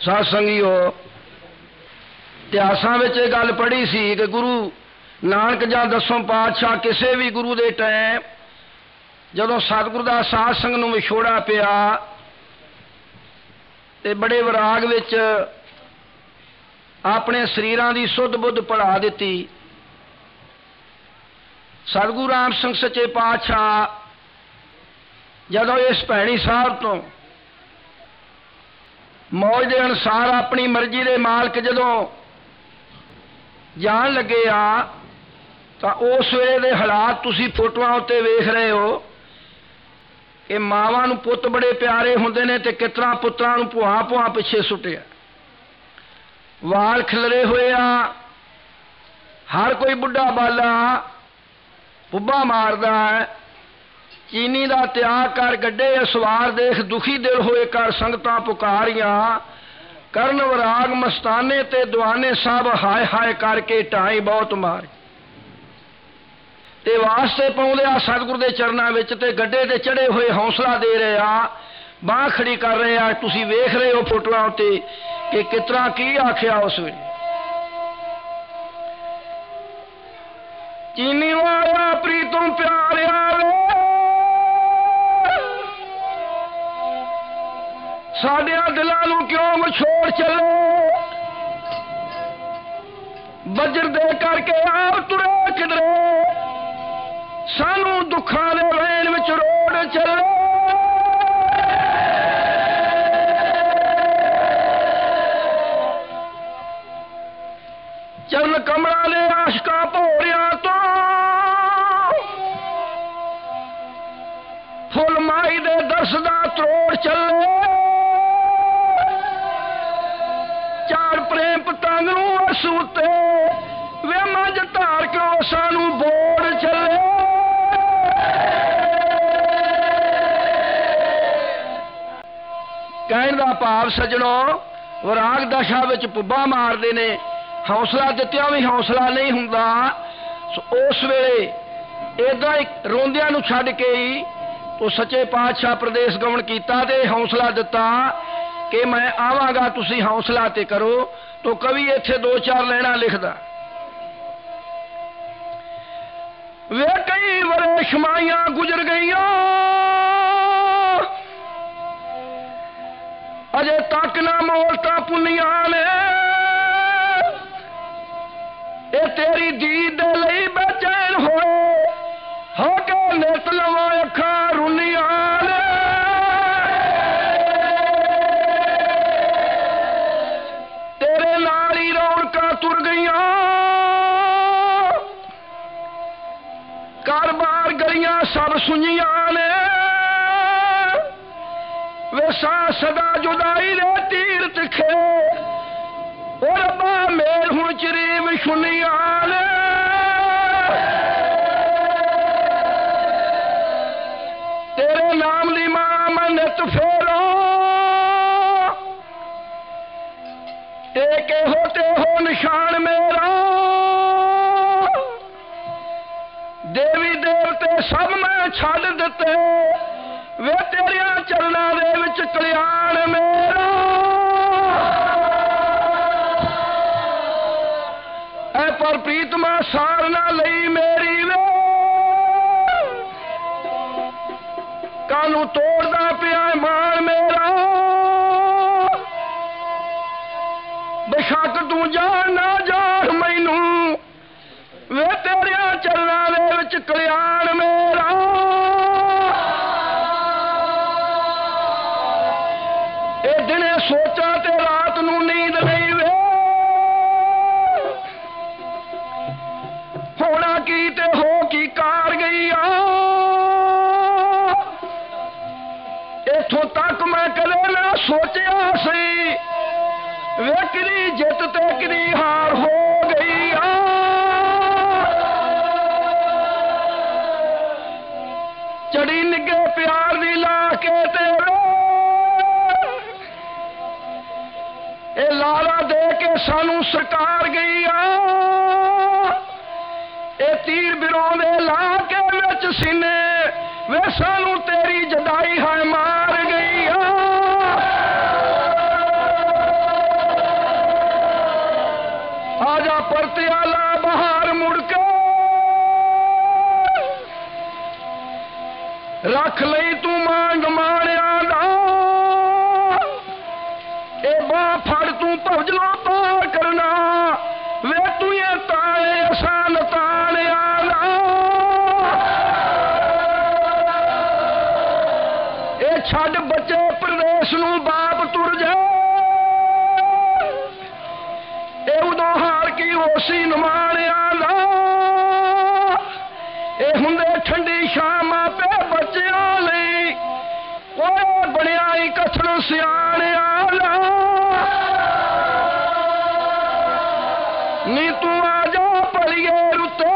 ਸਾਧ ਸੰਗੀਓ ਇਤਿਹਾਸਾਂ ਵਿੱਚ ਇਹ ਗੱਲ ਪੜ੍ਹੀ ਸੀ ਕਿ ਗੁਰੂ ਨਾਨਕ ਜਾਂ ਦਸਮ ਪਾਤਸ਼ਾਹ ਕਿਸੇ ਵੀ ਗੁਰੂ ਦੇ ਟਾਈਮ ਜਦੋਂ ਸਤਿਗੁਰੂ ਦਾ ਸਾਧ ਸੰਗ ਨੂੰ ਵਿਛੋੜਾ ਪਿਆ ਤੇ ਬੜੇ ਵਿਰਾਗ ਵਿੱਚ ਆਪਣੇ ਸਰੀਰਾਂ ਦੀ ਸੁੱਧ ਬੁੱਧ ਪੜਾ ਦਿੱਤੀ। ਸਤਿਗੁਰੂ ਰਾਮ ਸਿੰਘ ਸੱਚੇ ਪਾਤਸ਼ਾਹ ਜਦੋਂ ਇਸ ਭੈਣੀ ਸਾਹਿਬ ਤੋਂ ਮੌਜ ਦੇ ਅਨਸਾਰ ਆਪਣੀ ਮਰਜ਼ੀ ਦੇ ਮਾਲਕ ਜਦੋਂ ਜਾਣ ਲੱਗੇ ਆ, ਤਾਂ ਉਸ ਵੇਲੇ ਦੇ ਹਾਲਾਤ ਤੁਸੀਂ ਫੋਟੋਆਂ ਉੱਤੇ ਵੇਖ ਰਹੇ ਹੋ। ਕਿ ਮਾਵਾਂ ਨੂੰ ਪੁੱਤ ਬੜੇ ਪਿਆਰੇ ਹੁੰਦੇ ਨੇ ਤੇ ਕਿਤਨਾ ਪੁੱਤਰਾਂ ਨੂੰ ਭੁਆ ਭੁਆ ਪਿੱਛੇ ਸੁੱਟਿਆ। ਵਾਲ ਖਿਲਰੇ ਹੋਏ ਆ। ਹਰ ਕੋਈ ਬੁੱਢਾ ਬਾਲਾ ਪੁੱਬਾ ਮਾਰਦਾ ਹੈ। ਚੀਨੀ ਦਾ ਤਿਆਗ ਕਰ ਗੱਡੇ ਸਵਾਰ ਦੇਖ ਦੁਖੀ ਦਿਲ ਹੋਏ ਕਰ ਸੰਗਤਾਂ ਪੁਕਾਰੀਆਂ। ਕਰਨ ਵਰਾਗ ਮਸਤਾਨੇ ਤੇ ਦੁਆਨੇ ਸਭ ਹਾਏ ਹਾਏ ਕਰਕੇ ਢਾਈ ਬਹੁਤ ਮਾਰ। ਤੇ ਵਾਸਤੇ ਪਾਉਂਦੇ ਆ ਸਤਿਗੁਰ ਦੇ ਚਰਨਾਂ ਵਿੱਚ ਤੇ ਗੱਡੇ ਤੇ ਚੜੇ ਹੋਏ ਹੌਸਲਾ ਦੇ ਰਹੇ ਆ। ਬਾਹ ਖੜੀ ਕਰ ਰਹੇ ਆ। ਤੁਸੀਂ ਵੇਖ ਰਹੇ ਹੋ ਫੋਟੋਆਂ ਉੱਤੇ ਕਿ ਕਿਤਰਾ ਕੀ ਆਖਿਆ ਉਸ ਵੇਲੇ। ਚੀਨੀ ਵਾਲਿਆ, ਪ੍ਰੀਤਮ ਪਿਆਰਿਆ ਵੇ। ਸਾਡਿਆਂ ਦਿਲਾਂ ਨੂੰ ਕਿਉਂ ਵਿਛੋੜ ਚੱਲੇ? ਵਜਰ ਦੇ ਕਰਕੇ ਆਪ ਤੁਰੇ ਕਿਧਰੇ? ਸਾਨੂੰ ਦੁੱਖਾਂ ਦੇ ਵੈਣ ਵਿੱਚ ਰੋੜ ਚੱਲੇ। ਚਰਨ ਕਮਰਾ ਦੇ ਆਸ਼ਕਾਂ ਭੋਰਿਆਂ ਤੋਂ ਫੁੱਲ ਮਾਈ ਦੇ ਦਰਸ ਦਾ ਤਰੋੜ ਚੱਲੇ। ਚਾਰ ਪ੍ਰੇਮ ਪਤੰਗ ਨੂੰ ਅਸੂ ਵੇ ਮੱਝ ਧਾਰ ਕੇ ਸਾਨੂੰ ਬੋੜ ਚੱਲੇ। ਕਹਿਣ ਦਾ ਭਾਵ, ਸਜਣੋ, ਵਿਰਾਗ ਦਸ਼ਾ ਵਿੱਚ ਪੁੱਬਾ ਮਾਰਦੇ ਨੇ। ਹੌਸਲਾ ਦਿੱਤਿਆਂ ਵੀ ਹੌਸਲਾ ਨਹੀਂ ਹੁੰਦਾ। ਉਸ ਵੇਲੇ ਇਦਾਂ ਹੀ ਰੋਂਦਿਆਂ ਨੂੰ ਛੱਡ ਕੇ ਹੀ ਉਹ ਸੱਚੇ ਪਾਤਸ਼ਾਹ ਪ੍ਰਦੇਸ਼ ਗਮਨ ਕੀਤਾ ਤੇ ਹੌਸਲਾ ਦਿੱਤਾ। ਕਿ ਮੈਂ ਆਵਾਂਗਾ ਤੁਸੀਂ ਹੌਸਲਾ ਤੇ ਕਰੋ ਤੋ ਕਵੀ ਇੱਥੇ ਦੋ ਚਾਰ ਲੈਣਾ ਲਿਖਦਾ ਵੇ ਕਈ ਵਰੇ ਸ਼ਮਾਈਆਂ ਗੁਜ਼ਰ ਗਈਆਂ ਅਜੇ ਤੱਕ ਨਾ ਮੋਲਤਾ ਪੁੰਨੀਆਂ ਨੇ ਇਹ ਤੇਰੀ ਦੀਦ ਦੇ ਲਈ ਬੇਚੈਨ ਹੋਏ ਹੋ ਕੇ ਨਿਤ ਲਵਾਂ ਅੱਖਾਂ ਰੁੰਨੀਆਂ ਘਰ-ਬਾਰ ਗਲੀਆਂ ਸਭ ਸੁਣੀਆਂ ਨੇ ਵੇਸਾ ਸਦਾ ਜੁਦਾਈ ਦੇ ਤੀਰ ਤਿਖੇ ਉਹ ਰੱਬਾ ਮੇਲ ਹੁਣ ਛੱਡ ਦਿੱਤੇ। ਵੇ ਤੇਰਿਆਂ ਚਰਨਾਂ ਦੇ ਵਿੱਚ ਕਲਿਆਣ ਮੇਰਾ। ਐ ਪਰ ਪ੍ਰੀਤਮਾ ਸਾਰ ਨਾ ਲਈ ਮੇਰੀ ਵੇ। ਕਾਨੂੰ ਤੋੜਦਾ ਪਿਆ ਮਾਨ ਮੇਰਾ। ਬੇਸ਼ੱਕ ਤੂੰ ਜਾਣ ਨਾ ਜਾਣ ਮੈਨੂੰ। ਵੇ ਤੇਰਿਆਂ ਚਰਨਾਂ ਦੇ ਵਿੱਚ ਕਲਿਆਣ ਮੇਰਾ। ਸੋਚਾਂ ਤੇ ਰਾਤ ਨੂੰ ਨੀਂਦ ਲਈ ਵੇ। ਹੋਣਾ ਕੀ ਤੇ ਹੋ ਕੀ ਕਾਰ ਗਈ ਆ। ਇਥੋਂ ਤੱਕ ਮੈਂ ਕਦੇ ਨਾ ਸੋਚਿਆ ਸੀ ਵੇ ਜਿੱਤ ਤੇ ਕਿਹਦੀ ਹਾਰ ਹੋ ਗਈ ਆ। ਚੜੀ ਨਿੱਗੇ ਪਿਆਰ ਦੀ ਲਾ ਕੇ ਤੇਰੇ اے لالا دے کے سانو سرکار گئی اے تیر بروں دے لا کے بچ سینے، وے سانو تیری جدائی ہے مار گئی آ۔ جا پرتیا لا بہار مڑ کے۔ رکھ لئی تو مانگ مانگ ਤੂੰ ਭਵਜਲੋਂ ਪਾਰ ਕਰਨਾ। ਵੇ ਤੂੰ ਇਹ ਤਾਲੇ ਅਸਾਨ ਤਾਲਿਆ ਨਾ। ਇਹ ਛੱਡ ਬੱਚੇ ਪ੍ਰਦੇਸ਼ ਨੂੰ ਬਾਪ ਤੁਰ ਜਾ। ਇਹ ਉਦੋਂ ਹਾਰ ਕੀ ਹੋਸੀ ਨਮਾਣਿਆ ਨਾ। ਇਹ ਹੁੰਦੇ ਠੰਡੀ ਸ਼ਾਮ ਆਪੇ ਬੱਚਿਆਂ ਓਏ ਬਣਿਆ ਹੀ ਕਥਨ ਸਿਆਣਿਆ ਲਾ ਨੀ ਤੂੰ ਆ ਜਾ ਭਲੀਏ ਰੁੱਤੇ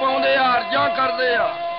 ਪਾਉਂਦੇ ਆ ਅਰਜ਼ਾਂ ਕਰਦੇ ਆ।